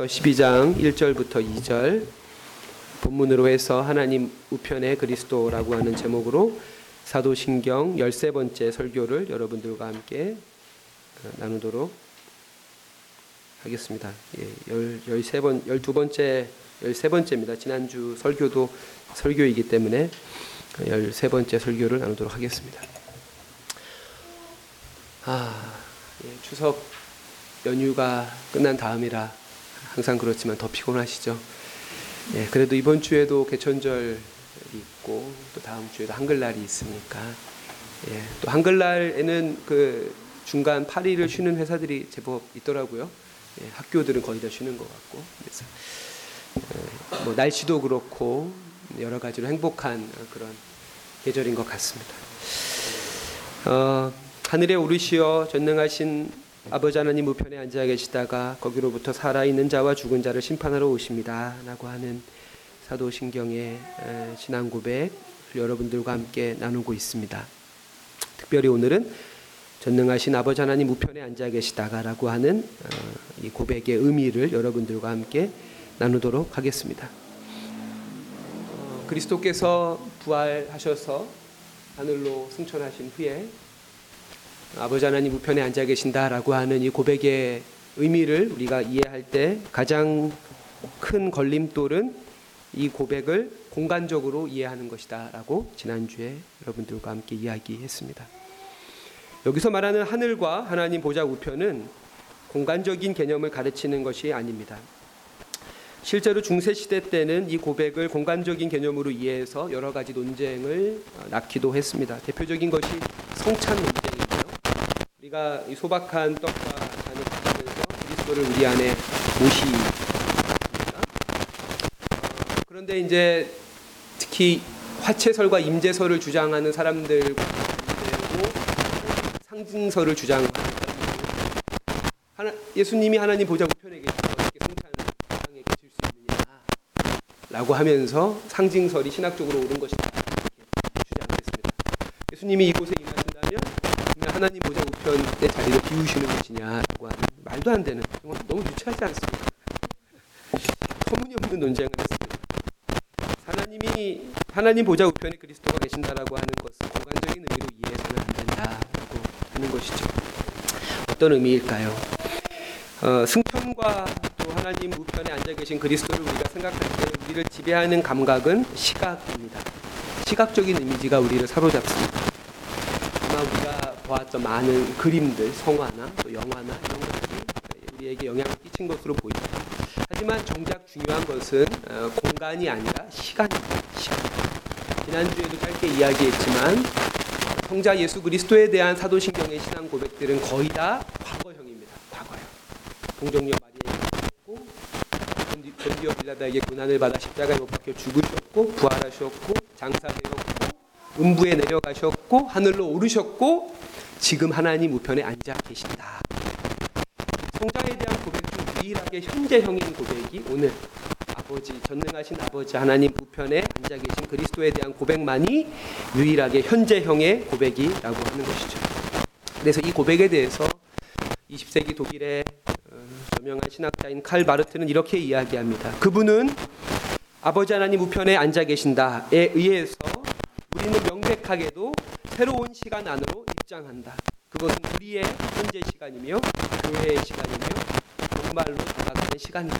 히브리서 12장 1절부터 2절 본문으로 해서 하나님 우편의 그리스도라고 하는 제목으로 사도신경 13번째 설교를 여러분들과 함께 어, 나누도록 하겠습니다. 예, 13번 12번째 13번째입니다. 지난주 설교도 설교이기 때문에 13번째 설교를 나누도록 하겠습니다. 아, 예, 추석 연휴가 끝난 다음이라 항상 그렇지만 더 피곤하시죠. 예, 그래도 이번 주에도 개천절이 있고 또 다음 주에도 한글날이 있으니까 예, 또 한글날에는 그 중간 8일을 쉬는 회사들이 제법 있더라고요. 예, 학교들은 거의 다 쉬는 것 같고 그래서 예, 뭐 날씨도 그렇고 여러 가지로 행복한 그런 계절인 것 같습니다. 어, 하늘에 오르시어 전능하신 아버지 하나님 우편에 앉아 계시다가 거기로부터 살아있는 자와 죽은 자를 심판하러 오십니다. 라고 하는 사도신경의 신앙 고백 여러분들과 함께 나누고 있습니다. 특별히 오늘은 전능하신 아버지 하나님 우편에 앉아 계시다가라고 하는 어, 이 고백의 의미를 여러분들과 함께 나누도록 하겠습니다. 어, 그리스도께서 부활하셔서 하늘로 승천하신 후에 아버지 하나님 우편에 앉아 계신다라고 하는 이 고백의 의미를 우리가 이해할 때 가장 큰 걸림돌은 이 고백을 공간적으로 이해하는 것이다라고 지난주에 여러분들과 함께 이야기했습니다. 여기서 말하는 하늘과 하나님 보좌 우편은 공간적인 개념을 가르치는 것이 아닙니다. 실제로 중세 시대 때는 이 고백을 공간적인 개념으로 이해해서 여러 가지 논쟁을 낳기도 했습니다. 대표적인 것이 성찬 논쟁입니다. 우리가 이 소박한 떡과 잔을 가지면서 그리스도를 우리 안에 모시입니다. 어, 그런데 이제 특히 화채설과 임재설을 주장하는 사람들과 상징설을 주장하는 사람들 하나, 예수님이 하나님 보좌 우편에 계시고 어떻게 성찬상에 계실 수 있느냐라고 하면서 상징설이 신학적으로 옳은 것이다 주장했습니다. 예수님이 이곳에 하나님 보좌 우편의 자리를 비우시는 것이냐라고 하는 말도 안 되는 너무 유치하지 않습니까? 터무니없는 논쟁을 했습니다. 하나님이 하나님 보좌 우편에 그리스도가 계신다라고 하는 것은 공간적인 의미로 이해해서는 안 된다라고 하는 것이죠. 어떤 의미일까요? 어, 승천과 또 하나님 우편에 앉아 계신 그리스도를 우리가 생각할 때 우리를 지배하는 감각은 시각입니다. 시각적인 이미지가 우리를 사로잡습니다. 보았던 많은 그림들, 성화나 또 영화나 이런 것들이 우리에게 영향을 끼친 것으로 보입니다. 하지만 정작 중요한 것은 어, 공간이 아니라 시간입니다. 시간. 지난주에도 짧게 이야기했지만 성자 예수 그리스도에 대한 사도신경의 신앙 고백들은 거의 다 과거형입니다. 과거형. 동정녀 마리아에게 죽었고 본디오 빌라다에게 고난을 받아 십자가에 못 박혀 죽으셨고 부활하셨고 장사되었고 음부에 내려가셨고 하늘로 오르셨고 지금 하나님 우편에 앉아 계신다. 성장에 대한 고백 중 유일하게 현재형인 고백이 오늘 아버지 전능하신 아버지 하나님 우편에 앉아 계신 그리스도에 대한 고백만이 유일하게 현재형의 고백이라고 하는 것이죠. 그래서 이 고백에 대해서 20세기 독일의 어, 저명한 신학자인 칼 마르트는 이렇게 이야기합니다. 그분은 아버지 하나님 우편에 앉아 계신다에 의해서 우리는 명백하게도 새로운 시간 안으로 입장한다. 그것은 우리의 현재 시간이며 교회의 시간이며 정말로 다가가는 시간이다.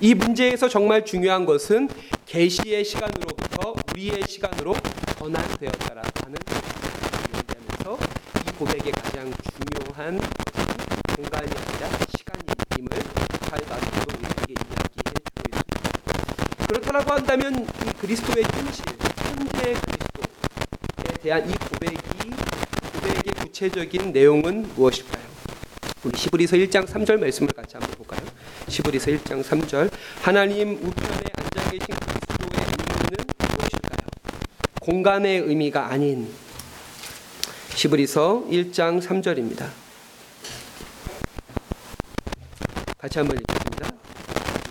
이 문제에서 정말 중요한 것은 계시의 시간으로부터 우리의 시간으로 전환되었다라 하는 얘기하면서 이 고백의 가장 중요한 공간이 아니라 시간임을 칼바르도 우리에게 이야기해 주고 있습니다. 그렇다고 한다면 이 그리스도의 그리스도에 대한 이 고백이 고백의 구체적인 내용은 무엇일까요? 우리 시브리서 1장 3절 말씀을 같이 한번 볼까요? 시브리서 1장 3절 하나님 우편에 앉아 계신 그리스도의 의미는 무엇일까요? 공간의 의미가 아닌 시브리서 1장 3절입니다. 같이 한번 읽겠습니다.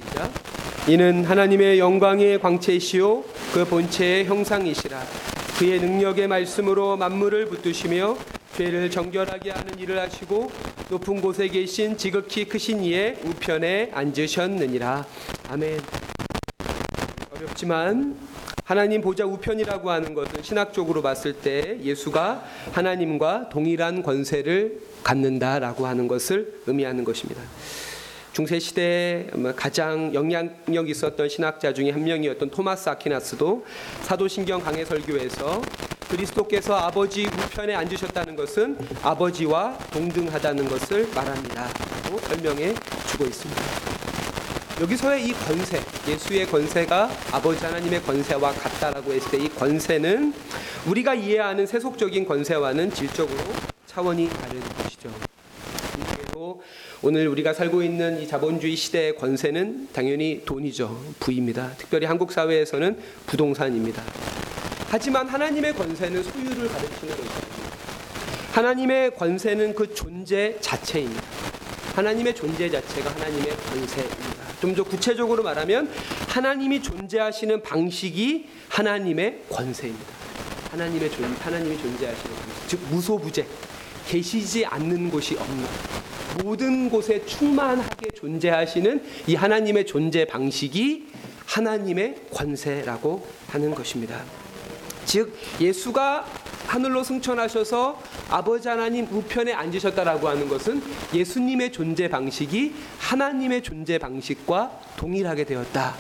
시작. 이는 하나님의 영광의 광채시요 그 본체의 형상이시라 그의 능력의 말씀으로 만물을 붙드시며 죄를 정결하게 하는 일을 하시고 높은 곳에 계신 지극히 크신 이의 우편에 앉으셨느니라. 아멘. 어렵지만 하나님 보좌 우편이라고 하는 것은 신학적으로 봤을 때 예수가 하나님과 동일한 권세를 갖는다라고 하는 것을 의미하는 것입니다. 중세 시대에 가장 영향력 있었던 신학자 중에 한 명이었던 토마스 아퀴나스도 사도신경 강해 설교에서 그리스도께서 아버지 우편에 앉으셨다는 것은 아버지와 동등하다는 것을 말합니다. 라고 설명해 주고 있습니다. 여기서의 이 권세, 예수의 권세가 아버지 하나님의 권세와 같다라고 했을 때 이 권세는 우리가 이해하는 세속적인 권세와는 질적으로 차원이 것이 오늘 우리가 살고 있는 이 자본주의 시대의 권세는 당연히 돈이죠. 부입니다. 특별히 한국 사회에서는 부동산입니다. 하지만 하나님의 권세는 소유를 가르치는 것입니다. 하나님의 권세는 그 존재 자체입니다. 하나님의 존재 자체가 하나님의 권세입니다. 좀 더 구체적으로 말하면 하나님이 존재하시는 방식이 하나님의 권세입니다. 하나님의 존 하나님이 존재하시는 방식, 즉 무소부재, 계시지 않는 곳이 없는 모든 곳에 충만하게 존재하시는 이 하나님의 존재 방식이 하나님의 권세라고 하는 것입니다. 즉 예수가 하늘로 승천하셔서 아버지 하나님 우편에 앉으셨다라고 하는 것은 예수님의 존재 방식이 하나님의 존재 방식과 동일하게 되었다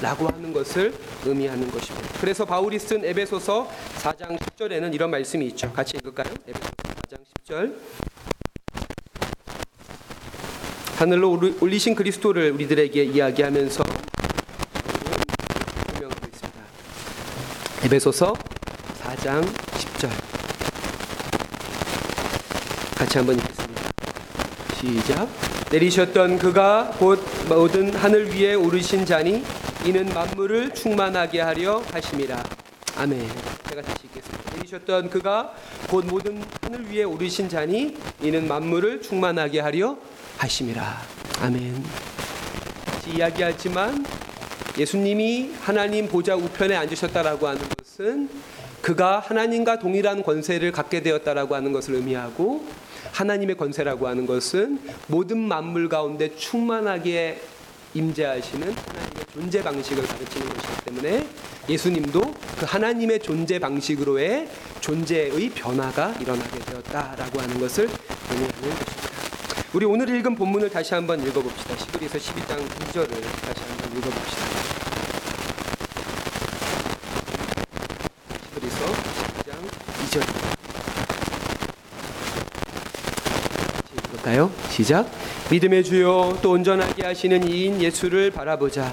라고 하는 것을 의미하는 것입니다. 그래서 바울이 쓴 에베소서 4장 10절에는 이런 말씀이 있죠. 같이 읽을까요? 에베소서 4장 10절. 하늘로 올리신 그리스도를 우리들에게 이야기하면서 설명하고 있습니다. 에베소서 4장 10절 같이 한번 읽겠습니다. 시작 내리셨던 그가 곧 모든 하늘 위에 오르신 자니 이는 만물을 충만하게 하려 하심이라 아멘 제가 다시 읽겠습니다. 내리셨던 그가 곧 모든 하늘 위에 오르신 자니 이는 만물을 충만하게 하려 하심이라 아멘 이야기하지만 예수님이 하나님 보좌 우편에 앉으셨다라고 하는 것은 그가 하나님과 동일한 권세를 갖게 되었다라고 하는 것을 의미하고 하나님의 권세라고 하는 것은 모든 만물 가운데 충만하게 임재하시는 하나님의 존재 방식을 가르치는 것이기 때문에 예수님도 그 하나님의 존재 방식으로의 존재의 변화가 일어나게 되었다라고 하는 것을 의미하는 것입니다. 우리 오늘 읽은 본문을 다시 한번 읽어봅시다. 시브리서 12장 2절을 다시 한번 읽어봅시다. 시브리서 12장 2절. 읽을까요? 시작. 믿음의 주요 또 온전하게 하시는 이인 예수를 바라보자.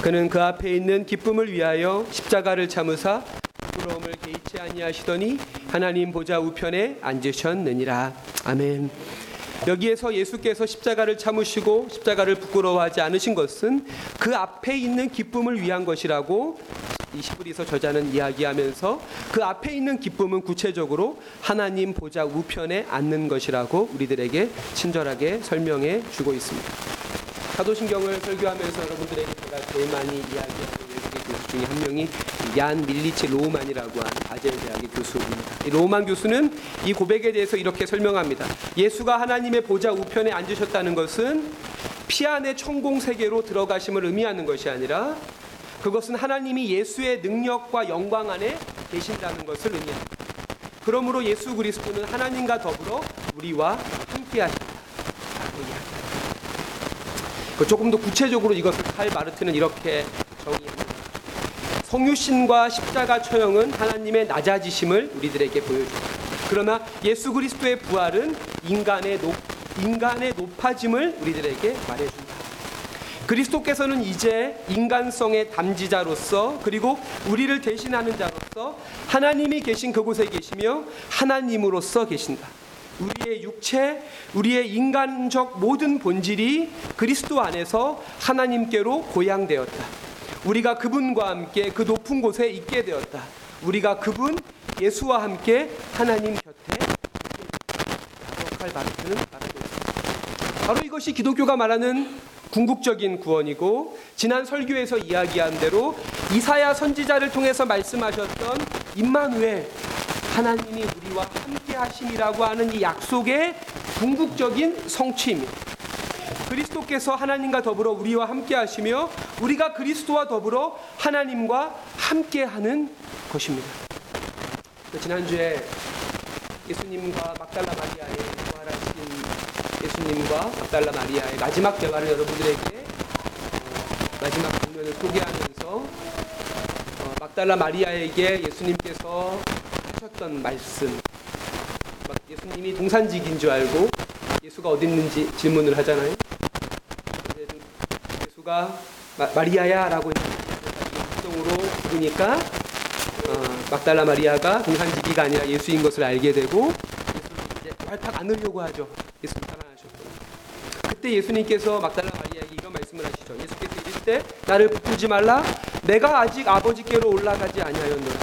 그는 그 앞에 있는 기쁨을 위하여 십자가를 참으사 부러움을 개의치 아니하시더니 하나님 보좌 우편에 앉으셨느니라. 아멘. 여기에서 예수께서 십자가를 참으시고 십자가를 부끄러워하지 않으신 것은 그 앞에 있는 기쁨을 위한 것이라고 이 시브리서 저자는 이야기하면서 그 앞에 있는 기쁨은 구체적으로 하나님 보좌 우편에 앉는 것이라고 우리들에게 친절하게 설명해 주고 있습니다. 사도신경을 설교하면서 여러분들에게 제가 제일 많이 이야기하는 중에 한 명이 얀 밀리치 로흐만이라고 하는 바젤 대학의 교수입니다. 이 로흐만 교수는 이 고백에 대해서 이렇게 설명합니다. 예수가 하나님의 보좌 우편에 앉으셨다는 것은 피안의 천공 세계로 들어가심을 의미하는 것이 아니라 그것은 하나님이 예수의 능력과 영광 안에 계신다는 것을 의미합니다. 그러므로 예수 그리스도는 하나님과 더불어 우리와 함께 이야기합니다. 그 조금 더 구체적으로 이것을 칼 마르트는 이렇게 정의합니다. 성유신과 십자가 처형은 하나님의 낮아지심을 우리들에게 보여줍니다. 그러나 예수 그리스도의 부활은 인간의 높, 인간의 높아짐을 우리들에게 말해준다. 그리스도께서는 이제 인간성의 담지자로서 그리고 우리를 대신하는 자로서 하나님이 계신 그곳에 계시며 하나님으로서 계신다. 우리의 육체, 우리의 인간적 모든 본질이 그리스도 안에서 하나님께로 고양되었다. 우리가 그분과 함께 그 높은 곳에 있게 되었다. 우리가 그분 예수와 함께 하나님 곁에 역할 바르트는 말하고 있습니다. 바로 이것이 기독교가 말하는 궁극적인 구원이고 지난 설교에서 이야기한 대로 이사야 선지자를 통해서 말씀하셨던 임마누엘 하나님이 우리와 함께 하심이라고 하는 이 약속의 궁극적인 성취입니다. 그리스도께서 하나님과 더불어 우리와 함께 하시며 우리가 그리스도와 더불어 하나님과 함께 하는 것입니다. 지난주에 예수님과 막달라 마리아의 부활하신 예수님과 막달라 마리아의 마지막 대화를 여러분들에게 어, 마지막 장면을 소개하면서 어, 막달라 마리아에게 예수님께서 하셨던 말씀 막 예수님이 동산직인 줄 알고 예수가 어디 있는지 질문을 하잖아요. 예수가 마, 마리아야라고 음성으로 부르니까 어, 막달라 마리아가 동산지기가 아니라 예수인 것을 알게 되고 예수를 발탁 안으려고 하죠. 예수를 사랑하셨고 그때 예수님께서 막달라 마리아에게 이런 말씀을 하시죠. 예수께서 이르실 때 나를 붙들지 말라. 내가 아직 아버지께로 올라가지 아니하였노라.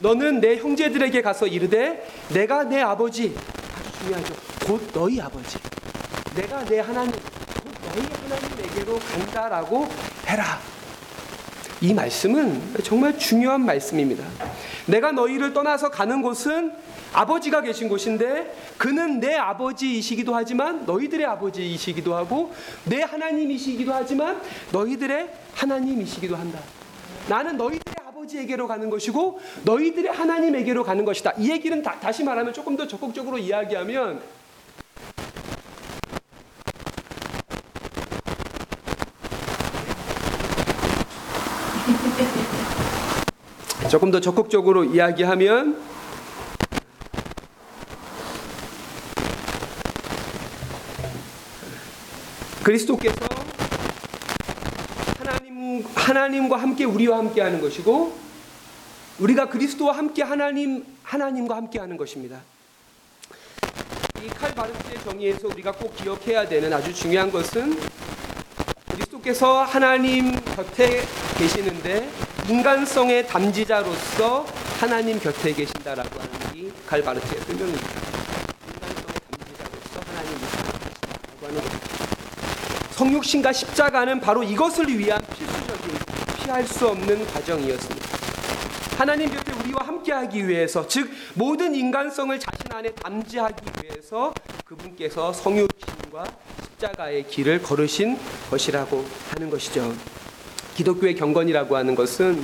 너는 내 형제들에게 가서 이르되 내가 내 아버지 아주 중요하죠. 곧 너희 아버지. 내가 내 하나님 곧 너희 하나님에게로 간다라고 해라. 이 말씀은 정말 중요한 말씀입니다. 내가 너희를 떠나서 가는 곳은 아버지가 계신 곳인데 그는 내 아버지이시기도 하지만 너희들의 아버지이시기도 하고 내 하나님이시기도 하지만 너희들의 하나님이시기도 한다. 나는 너희들의 아버지에게로 가는 것이고 너희들의 하나님에게로 가는 것이다. 이 얘기는 다, 다시 말하면 조금 더 적극적으로 이야기하면 조금 더 적극적으로 이야기하면 그리스도께서 하나님 하나님과 함께 우리와 함께 하는 것이고 우리가 그리스도와 함께 하나님 하나님과 함께 하는 것입니다. 이 칼 바르트의 정의에서 우리가 꼭 기억해야 되는 아주 중요한 것은 그리스도께서 하나님 곁에 계시는데 인간성의 담지자로서 하나님 곁에 계신다라고 하는 이 갈바르트의 설명입니다. 인간성의 담지자로서 하나님 곁에 것입니다. 성육신과 십자가는 바로 이것을 위한 필수적인 피할 수 없는 과정이었습니다. 하나님 곁에 우리와 함께하기 위해서, 즉 모든 인간성을 자신 안에 담지하기 위해서 그분께서 성육신과 십자가의 길을 걸으신 것이라고 하는 것이죠. 기독교의 경건이라고 하는 것은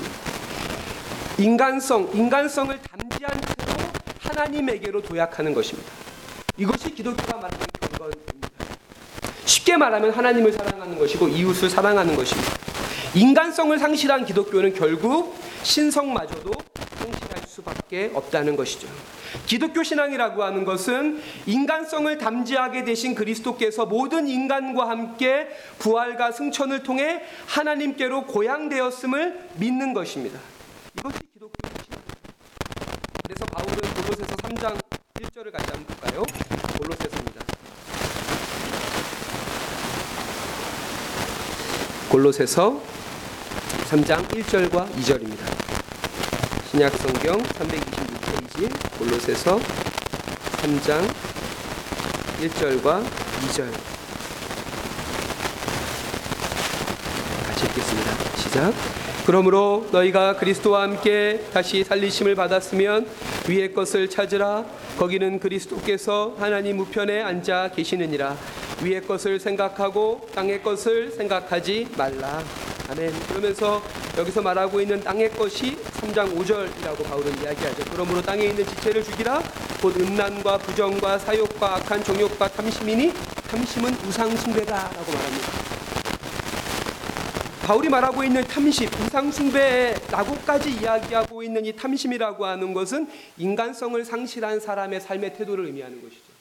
인간성, 인간성을 담지한 채로 하나님에게로 도약하는 것입니다. 이것이 기독교가 말하는 경건입니다. 쉽게 말하면 하나님을 사랑하는 것이고 이웃을 사랑하는 것입니다. 인간성을 상실한 기독교는 결국 신성마저도 상실할 수밖에 없다는 것이죠. 기독교 신앙이라고 하는 것은 인간성을 담지하게 되신 그리스도께서 모든 인간과 함께 부활과 승천을 통해 하나님께로 고향되었음을 믿는 것입니다. 이것이 기독교의 신앙. 그래서 바울은 골로새서 3장 1절을 같이 한번 볼까요? 골로새서입니다. 골로새서 3장 1절과 2절입니다. 신약 성경 326 페이지 골로새서 3장 1절과 2절 같이 읽겠습니다. 시작. 그러므로 너희가 그리스도와 함께 다시 살리심을 받았으면 위의 것을 찾으라 거기는 그리스도께서 하나님 우편에 앉아 계시느니라 위의 것을 생각하고 땅의 것을 생각하지 말라. 아멘. 그러면서 여기서 말하고 있는 땅의 것이 3장 5절이라고 바울은 이야기하죠. 그러므로 땅에 있는 지체를 죽이라. 곧 음란과 부정과 사욕과 악한 종욕과 탐심이니 탐심은 우상 숭배다라고 말합니다. 바울이 말하고 있는 탐심, 우상 숭배라고까지 이야기하고 있는 이 탐심이라고 하는 것은 인간성을 상실한 사람의 삶의 태도를 의미하는 것이죠.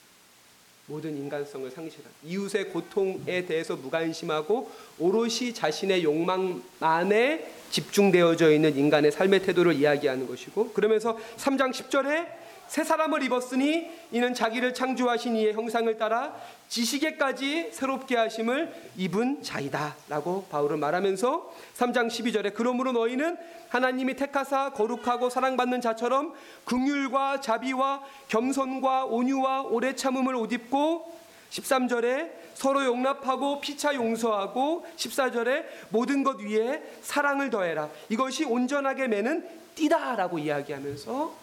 모든 인간성을 상실한 이웃의 고통에 대해서 무관심하고 오롯이 자신의 욕망만에 집중되어져 있는 인간의 삶의 태도를 이야기하는 것이고 그러면서 3장 10절에 새 사람을 입었으니 이는 자기를 창조하신 이의 형상을 따라 지식에까지 새롭게 하심을 입은 자이다라고 바울은 말하면서 3장 12절에 그러므로 너희는 하나님이 택하사 거룩하고 사랑받는 자처럼 긍휼과 자비와 겸손과 온유와 오래 참음을 옷 입고 13절에 서로 용납하고 피차 용서하고 14절에 모든 것 위에 사랑을 더해라. 이것이 온전하게 매는 띠다라고 이야기하면서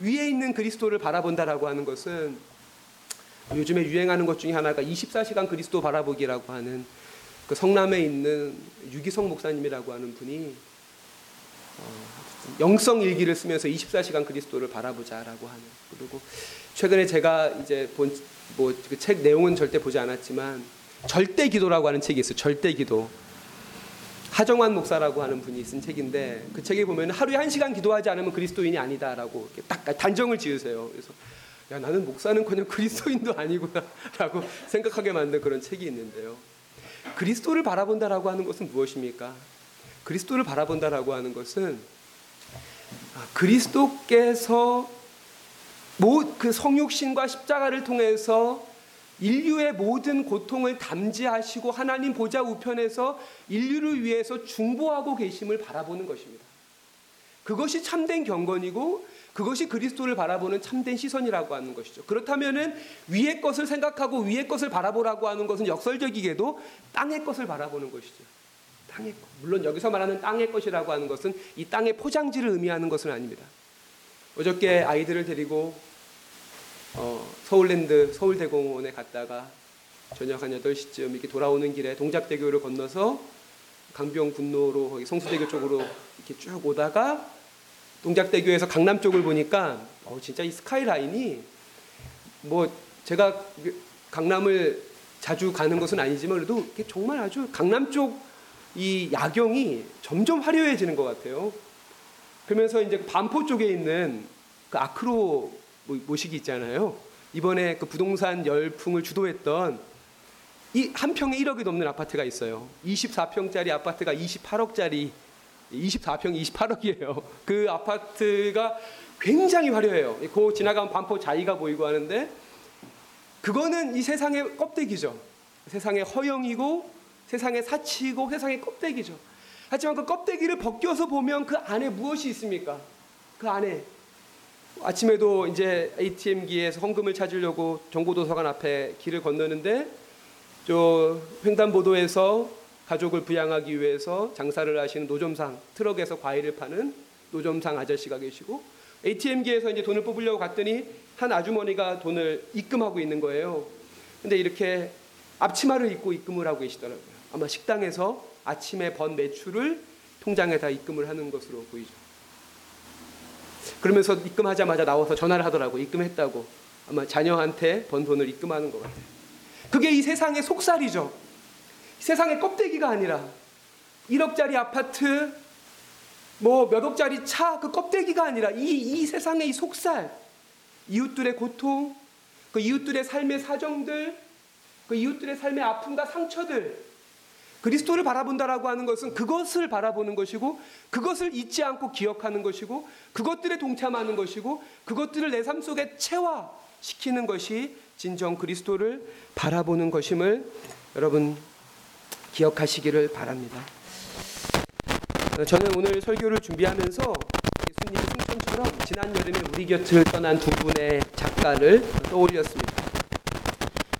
위에 있는 그리스도를 바라본다라고 하는 것은 요즘에 유행하는 것 중에 하나가 24시간 그리스도 바라보기라고 하는 그 성남에 있는 유기성 목사님이라고 하는 분이 어, 영성 일기를 쓰면서 24시간 그리스도를 바라보자라고 하는 그리고 최근에 제가 이제 본 뭐 그 책 내용은 절대 보지 않았지만 절대 기도라고 하는 책이 있어요. 절대 기도. 하정환 목사라고 하는 분이 쓴 책인데 그 책에 보면 하루에 한 시간 기도하지 않으면 그리스도인이 아니다라고 딱 단정을 지으세요. 그래서 야 나는 목사는커녕 그리스도인도 아니구나라고 생각하게 만든 그런 책이 있는데요. 그리스도를 바라본다라고 하는 것은 무엇입니까? 그리스도를 바라본다라고 하는 것은 아, 그리스도께서 그 성육신과 십자가를 통해서 인류의 모든 고통을 담지하시고 하나님 보좌 우편에서 인류를 위해서 중보하고 계심을 바라보는 것입니다. 그것이 참된 경건이고 그것이 그리스도를 바라보는 참된 시선이라고 하는 것이죠. 그렇다면은 위의 것을 생각하고 위의 것을 바라보라고 하는 것은 역설적이게도 땅의 것을 바라보는 것이죠. 땅의 것. 물론 여기서 말하는 땅의 것이라고 하는 것은 이 땅의 포장지를 의미하는 것은 아닙니다. 어저께 아이들을 데리고 어, 서울랜드 서울대공원에 갔다가 저녁 한 8시쯤 이렇게 돌아오는 길에 동작대교를 건너서 거기 성수대교 쪽으로 이렇게 쭉 오다가 동작대교에서 강남 쪽을 보니까 어, 진짜 이 스카이라인이 뭐 제가 강남을 자주 가는 것은 아니지만 그래도 정말 아주 강남 쪽 이 야경이 점점 화려해지는 것 같아요. 그러면서 이제 반포 쪽에 있는 그 아크로 모식이 있잖아요. 이번에 그 부동산 열풍을 주도했던 이 한 평에 1억이 넘는 아파트가 있어요. 24평짜리 아파트가 28억짜리 24평 28억이에요. 그 아파트가 굉장히 화려해요. 그 지나가면 반포 자이가 보이고 하는데 그거는 이 세상의 껍데기죠. 세상의 허영이고 세상의 사치고 세상의 껍데기죠. 하지만 그 껍데기를 벗겨서 보면 그 안에 무엇이 있습니까? 그 안에 아침에도 이제 ATM기에서 헌금을 찾으려고 정보도서관 앞에 길을 건너는데 저 횡단보도에서 가족을 부양하기 위해서 장사를 하시는 노점상 트럭에서 과일을 파는 노점상 아저씨가 계시고 ATM기에서 이제 돈을 뽑으려고 갔더니 한 아주머니가 돈을 입금하고 있는 거예요. 근데 이렇게 앞치마를 입고 입금을 하고 계시더라고요. 아마 식당에서 아침에 번 매출을 통장에다 입금을 하는 것으로 보이죠. 그러면서 입금하자마자 나와서 전화를 하더라고 입금했다고 아마 자녀한테 번 돈을 입금하는 것 같아요. 그게 이 세상의 속살이죠. 세상의 껍데기가 아니라 1억짜리 아파트, 뭐 몇 억짜리 차, 그 껍데기가 아니라 이, 이 세상의 이 속살, 이웃들의 고통, 그 이웃들의 삶의 사정들, 그 이웃들의 삶의 아픔과 상처들, 그리스도를 바라본다라고 하는 것은 그것을 바라보는 것이고 그것을 잊지 않고 기억하는 것이고 그것들에 동참하는 것이고 그것들을 내 삶 속에 체화시키는 것이 진정 그리스도를 바라보는 것임을 여러분 기억하시기를 바랍니다. 저는 오늘 설교를 준비하면서 예수님의 승천처럼 지난 여름에 우리 곁을 떠난 두 분의 작가를 떠올렸습니다.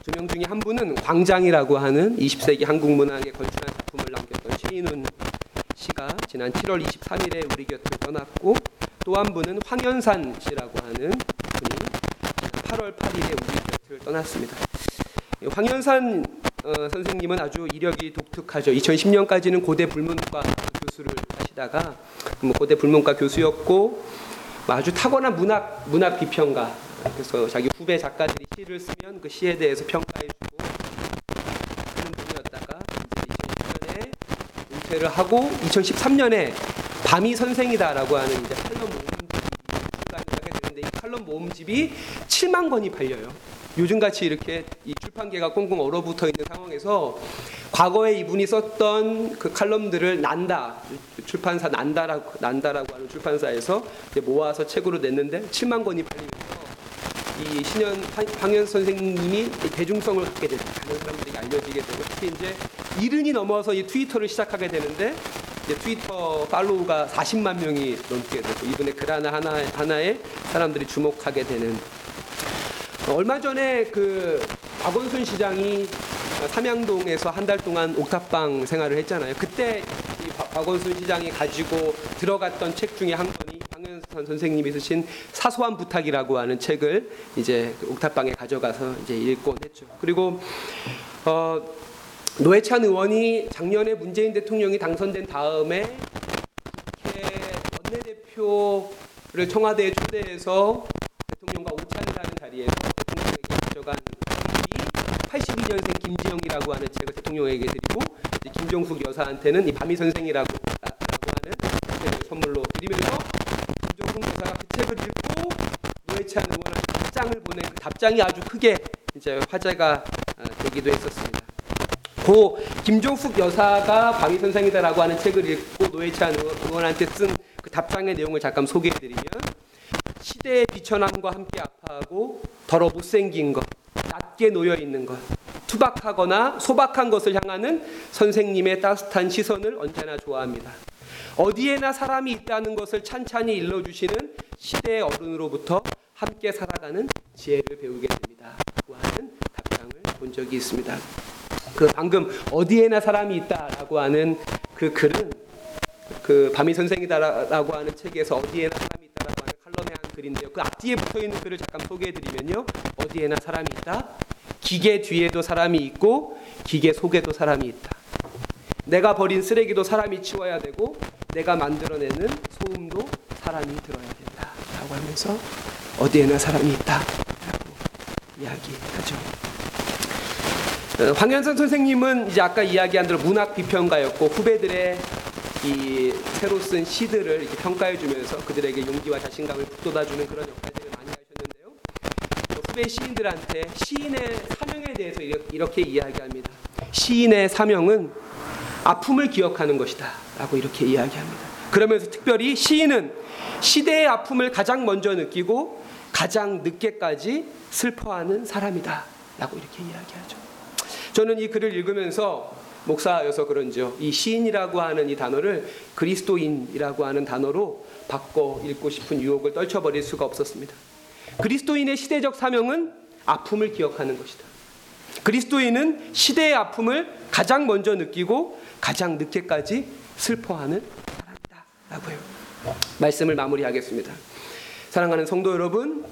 두 명 중에 한 분은 광장이라고 하는 20세기 한국 문학에 걸출한 작품을 남겼던 최인훈 씨가 지난 7월 23일에 우리 곁을 떠났고 또 한 분은 황현산 씨라고 하는 분이 8월 8일에 우리 곁을 떠났습니다. 황현산 어, 선생님은 아주 이력이 독특하죠. 2010년까지는 고대 불문과 교수를 하시다가 뭐 고대 불문과 교수였고 뭐 아주 타고난 문학 문학 비평가. 그래서 자기 후배 작가들이 시를 쓰면 그 시에 대해서 평가해주고 하는 분이었다가 이제 2010년에 은퇴를 하고 2013년에 밤이 선생이다라고 하는 이제 칼럼 모음집이 되는데 이 칼럼 모음집이 7만 권이 팔려요. 요즘같이 이렇게 이 출판계가 꽁꽁 얼어붙어 있는 상황에서 과거에 이분이 썼던 그 칼럼들을 난다 출판사 난다라고 난다라고 하는 출판사에서 모아서 책으로 냈는데 7만 권이 팔리면서 이 신현 황현 선생님이 대중성을 갖게 되고 많은 사람들에게 알려지게 되고 특히 이제 이른이 넘어서 이 트위터를 시작하게 되는데 이제 트위터 팔로우가 40만 명이 넘게 되고 이분의 글 하나 하나 하나에 사람들이 주목하게 되는 얼마 전에 그 박원순 시장이 삼양동에서 한 달 동안 옥탑방 생활을 했잖아요. 그때 이 박원순 시장이 가지고 들어갔던 책 중에 한 박태환 선생님이 쓰신 사소한 부탁이라고 하는 책을 이제 그 옥탑방에 가져가서 이제 읽곤 했죠. 그리고 어, 노회찬 의원이 작년에 문재인 대통령이 당선된 다음에 원내대표를 청와대에 초대해서 대통령과 오찬을 하는 자리에서 대통령에게 가져간 이 82년생 김지영이라고 하는 책을 대통령에게 드리고 김종숙 여사한테는 이 밤이 선생이라고 하는 선물로 드리면서 김종숙 여사가 그 책을 읽고 노회찬 의원한테 답장을 보낸 그 답장이 아주 크게 이제 화제가 어, 되기도 했었습니다. 고 김종숙 여사가 밤이 선생이다라고 하는 책을 읽고 노회찬 의원한테 쓴 그 답장의 내용을 잠깐 소개해드리면 시대의 비천함과 함께 아파하고 더러 못생긴 것, 낮게 놓여 있는 것, 투박하거나 소박한 것을 향하는 선생님의 따뜻한 시선을 언제나 좋아합니다. 어디에나 사람이 있다는 것을 찬찬히 일러주시는 시대의 어른으로부터 함께 살아가는 지혜를 배우게 됩니다. 하는 답장을 본 적이 있습니다. 그 방금 어디에나 사람이 있다라고 하는 그 글은 그 밤이 선생이다라고 하는 책에서 어디에나 사람이 있다라고 하는 칼럼의 한 글인데요. 그 앞뒤에 붙어 있는 글을 잠깐 소개해 드리면요. 어디에나 사람이 있다. 기계 뒤에도 사람이 있고 기계 속에도 사람이 있다. 내가 버린 쓰레기도 사람이 치워야 되고 내가 만들어내는 소음도 사람이 들어야 된다라고 하면서 어디에나 사람이 있다 라고 이야기하죠. 어, 황현선 선생님은 이제 아까 이야기한 대로 문학 비평가였고 후배들의 이 새로 쓴 시들을 이렇게 평가해 주면서 그들에게 용기와 자신감을 북돋아주는 그런 역할들을 많이 하셨는데요. 후배 시인들한테 시인의 사명에 대해서 이렇게 이야기합니다. 시인의 사명은 아픔을 기억하는 것이다. 라고 이렇게 이야기합니다. 그러면서 특별히 시인은 시대의 아픔을 가장 먼저 느끼고 가장 늦게까지 슬퍼하는 사람이다. 라고 이렇게 이야기하죠. 저는 이 글을 읽으면서 목사여서 그런지요. 이 시인이라고 하는 이 단어를 그리스도인이라고 하는 단어로 바꿔 읽고 싶은 유혹을 떨쳐버릴 수가 없었습니다. 그리스도인의 시대적 사명은 아픔을 기억하는 것이다. 그리스도인은 시대의 아픔을 가장 먼저 느끼고 가장 늦게까지 슬퍼하는 사람이다. 라고 해요. 말씀을 마무리하겠습니다. 사랑하는 성도 여러분,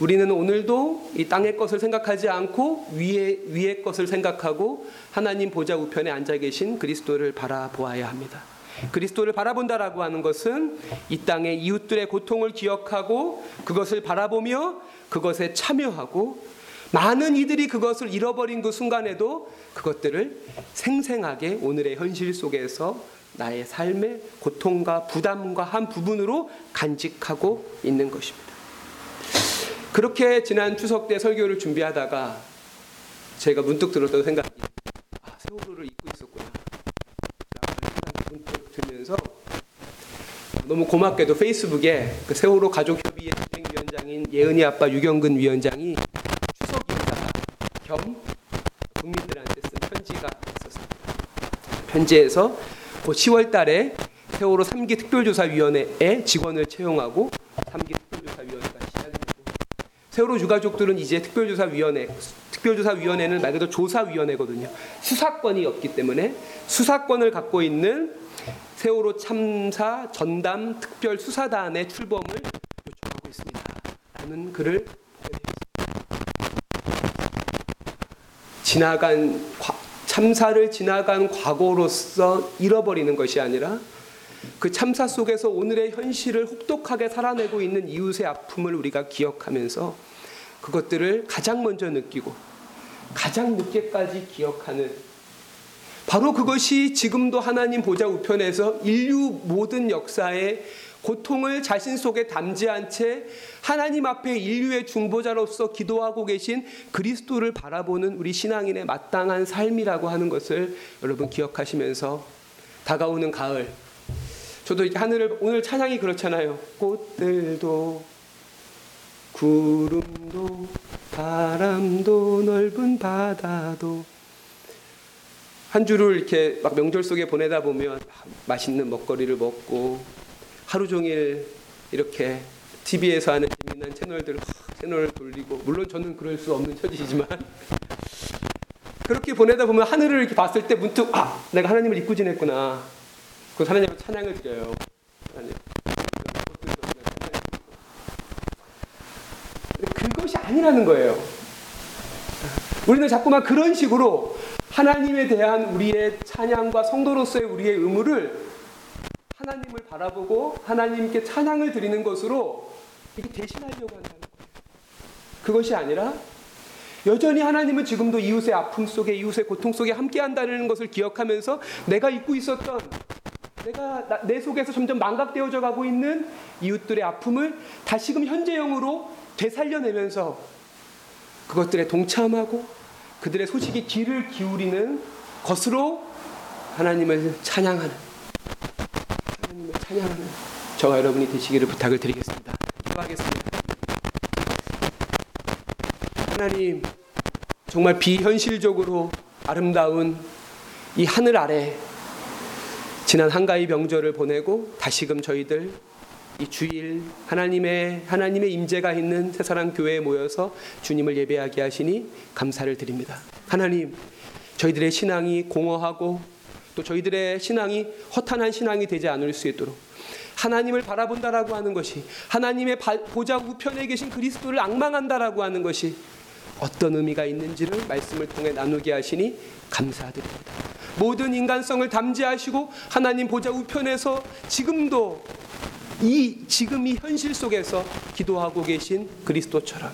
우리는 오늘도 이 땅의 것을 생각하지 않고 위의 위의 것을 생각하고 하나님 보좌 우편에 앉아 계신 그리스도를 바라보아야 합니다. 그리스도를 바라본다라고 하는 것은 이 땅의 이웃들의 고통을 기억하고 그것을 바라보며 그것에 참여하고 많은 이들이 그것을 잃어버린 그 순간에도 그것들을 생생하게 오늘의 현실 속에서 나의 삶의 고통과 부담과 한 부분으로 간직하고 있는 것입니다. 그렇게 지난 추석 때 설교를 준비하다가 제가 문득 들었던 생각이 아, 세월호를 잊고 있었구나. 문득 들면서 너무 고맙게도 페이스북에 그 세월호 가족협의회 위원장인 예은이 아빠 유경근 위원장이 추석 인사 겸 국민들한테 쓴 편지가 있었습니다. 편지에서 그 10월 달에 세월호 3기 특별조사위원회에 직원을 채용하고 3기 세월호 유가족들은 이제 특별조사위원회, 특별조사위원회는 말 그대로 조사위원회거든요. 수사권이 없기 때문에 수사권을 갖고 있는 세월호 참사 전담 특별 수사단의 출범을 요청하고 있습니다. 라는 글을 지나간 참사를 지나간 과거로서 잃어버리는 것이 아니라 그 참사 속에서 오늘의 현실을 혹독하게 살아내고 있는 이웃의 아픔을 우리가 기억하면서 그것들을 가장 먼저 느끼고 가장 늦게까지 기억하는 바로 그것이 지금도 하나님 보좌 우편에서 인류 모든 역사의 고통을 자신 속에 담지한 채 하나님 앞에 인류의 중보자로서 기도하고 계신 그리스도를 바라보는 우리 신앙인의 마땅한 삶이라고 하는 것을 여러분 기억하시면서 다가오는 가을 저도 하늘을 오늘 찬양이 그렇잖아요. 꽃들도 구름도 바람도 넓은 바다도 한 주를 이렇게 막 명절 속에 보내다 보면 맛있는 먹거리를 먹고 하루 종일 이렇게 TV에서 하는 재미난 채널들 채널을 돌리고 물론 저는 그럴 수 없는 처지이지만 그렇게 보내다 보면 하늘을 이렇게 봤을 때 문득 아 내가 하나님을 잊고 지냈구나 그 하나님을 찬양을 드려요. 그것이 아니라는 거예요. 우리는 자꾸만 그런 식으로 하나님에 대한 우리의 찬양과 성도로서의 우리의 의무를 하나님을 바라보고 하나님께 찬양을 드리는 것으로 이게 대신하려고 한다는 거예요. 그것이 아니라 여전히 하나님은 지금도 이웃의 아픔 속에 이웃의 고통 속에 함께 한다는 것을 기억하면서 내가 잊고 있었던 내가 나- 내 속에서 점점 망각되어져 가고 있는 이웃들의 아픔을 다시금 현재형으로 되살려내면서 그것들에 동참하고 그들의 소식에 귀를 기울이는 것으로 하나님을 찬양하는 찬양하는 저와 여러분이 되시기를 부탁을 드리겠습니다. 기도하겠습니다. 하나님 정말 비현실적으로 아름다운 이 하늘 아래 지난 한가위 명절을 보내고 다시금 저희들 이 주일 하나님의 하나님의 임재가 있는 새사랑 교회에 모여서 주님을 예배하게 하시니 감사를 드립니다. 하나님 저희들의 신앙이 공허하고 또 저희들의 신앙이 허탄한 신앙이 되지 않을 수 있도록 하나님을 바라본다라고 하는 것이 하나님의 바- 보좌 우편에 계신 그리스도를 앙망한다라고 하는 것이 어떤 의미가 있는지를 말씀을 통해 나누게 하시니 감사드립니다. 모든 인간성을 담지하시고 하나님 보좌 우편에서 지금도 이 지금 이 현실 속에서 기도하고 계신 그리스도처럼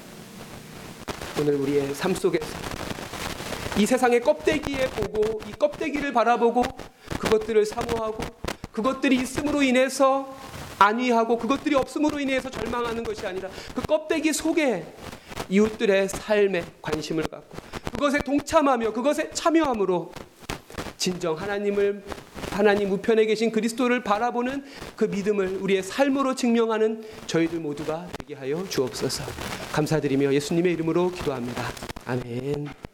오늘 우리의 삶 속에서 이 세상의 껍데기에 보고 이 껍데기를 바라보고 그것들을 사모하고 그것들이 있음으로 인해서 안위하고 그것들이 없음으로 인해서 절망하는 것이 아니라 그 껍데기 속에 이웃들의 삶에 관심을 갖고 그것에 동참하며 그것에 참여함으로 진정 하나님을 하나님 우편에 계신 그리스도를 바라보는 그 믿음을 우리의 삶으로 증명하는 저희들 모두가 되게 하여 주옵소서. 감사드리며 예수님의 이름으로 기도합니다. 아멘.